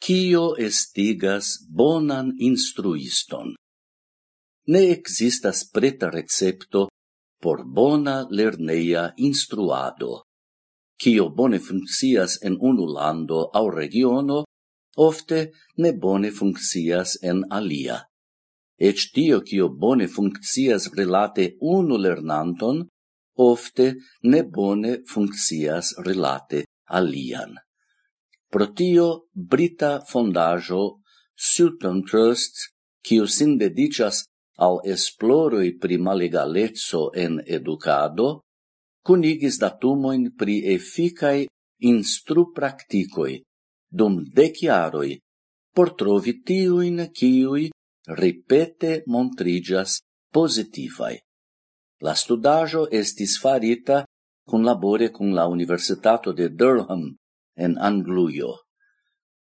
Cio estigas bonan instruiston? Ne existas preta recepto por bona lerneia instruado. Cio bone funccias en unu lando au regiono, ofte ne bone funccias en alia. Ec tio cio bone funccias relate unu lernanton, ofte ne bone funccias relate alian. Pro tio brita Fondajo, Sutton Trust, kiu sin dedicas al esploroi pri malegaleco en educado, cunigis datumoin pri efficae instru practicoi, dum deciaroi, por trovi tiuin kiuj ripete montrigias positivai. La studajo estis farita kunlabore con la Universitato de Durham en Angluio.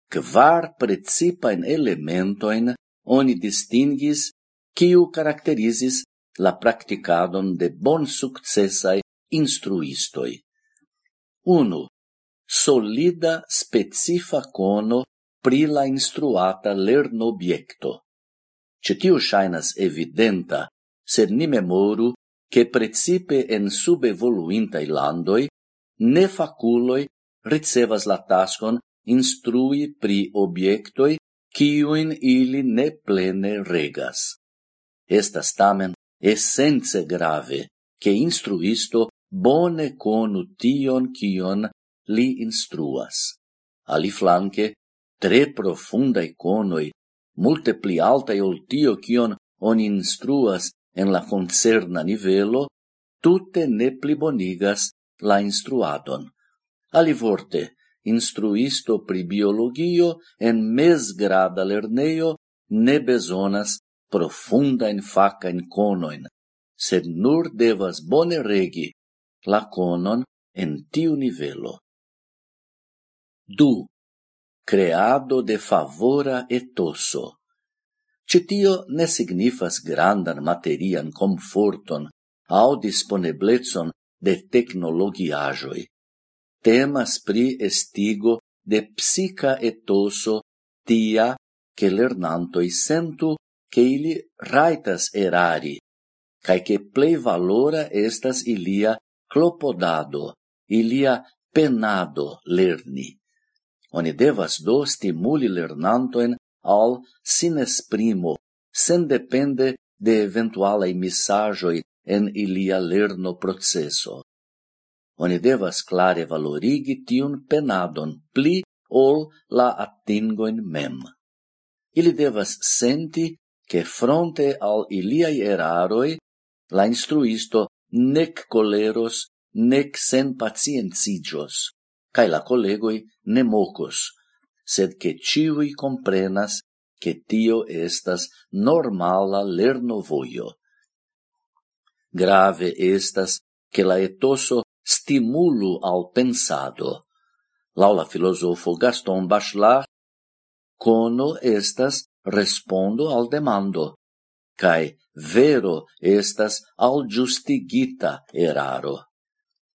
Kvar elemento elementoin oni distingis kiu caracterizis la practicadon de bon successai instruistoi. 1. solida specifa cono pri la instruata lerno obiecto. Citiu shainas evidenta, sed ni memoru che precipe en subevoluintai landoi ne faculoi ricevas la tascon instrui pri obiectoi quiuin ili ne plene regas. Estas tamen essence grave che instruisto bone conu tion kion li instruas. Ali flanque, tre profunda conoi, multe pli altai ol tio kion on instruas en la concerna nivelo, tutte ne plibonigas la instruadon. Alivorte, instruisto pri biologio en mesgrada lerneo ne bezonas faca in conoin, sed nur devas bone regi la conon en tiu nivelo. Du. Creado de favora etoso. Citio ne signifas grandan materian comforton au disponiblezon de technologiajoi, temas pri estigo de psica etoso tia che lernantoi sentu che ili raitas erari, cae che plei valora estas ilia clopodado, ilia penado lerni. Oni devas do stimuli lernantoen al sinesprimo, sen depende de eventuala missajoi en ilia lerno processo oni devas clare valorigi tiun penadon pli ol la atingoin mem. Ili devas senti che fronte al iliai eraroi la instruisto nec coleros nec sen pacientigios, cae la collegoi ne mocos, sed che ciui comprenas che tio estas normala lerno voio. Grave estas che la etoso stimulo al pensado. Laula filosofo Gaston Bachelard, cono estas respondo al demando, cae vero estas al justigita eraro.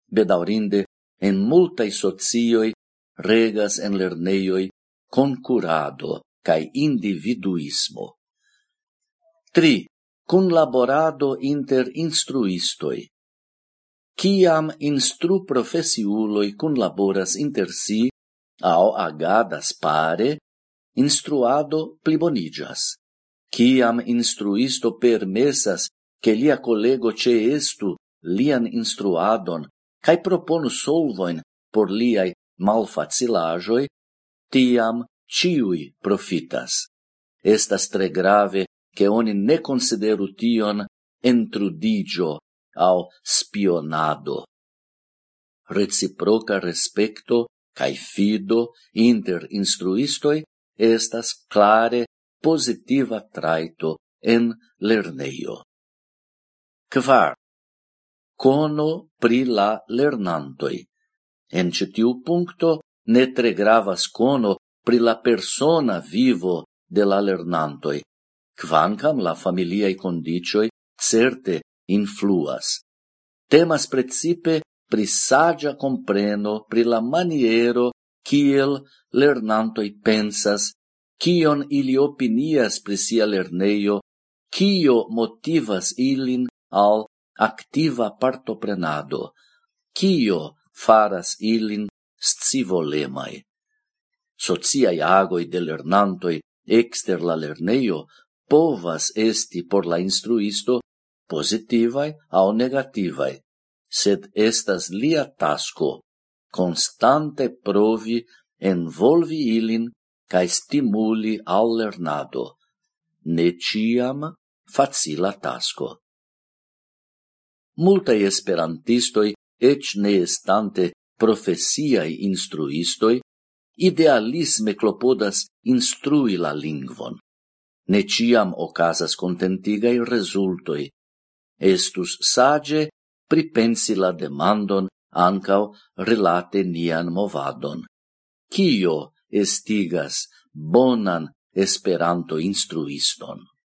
Bedaurinde, en multae socioi regas en lerneioi concurado cae individuismo. 3. Conlaborado inter instruistoi. Ciam instru profesiuloi cunlaboras inter si au agadas pare, instruado plibonigas. Ciam instruisto permesas che lia collego ce estu lian instruadon cae proponu solvoin por liai malfacilajoi, tiam ciui profitas. Estas tre grave che oni ne consideru tion entrudigio au spionado. Reciproca respecto cae fido inter instruistoi estas clare positiva traito en lerneio. Kvar. Cono pri la lernantoi. En citiu puncto ne tre gravas cono pri la persona vivo de la lernantoi, quancam la familiae condicioi certe influas. Temas precipe pri sagia compreno pri la maniero kiel lernantoi pensas, kion ili opinias pri sia lerneio, kio motivas ilin al activa partoprenado, kio faras ilin scivolemai. Sociai agoi de lernantoi exter la lerneio povas esti por la instruisto positivai au negativai, sed estas lia tasco constante provi envolvi ilin cae stimuli al lernado, ne ciam facila tasco. Multae esperantistoi, ec ne estante profesiai instruistoi, idealisme clopodas instrui la lingvon. Ne ciam ocasas contentigai resultoi, estus sage pripensi la demandon ancao relate nian movadon. Cio estigas bonan esperanto instruiston?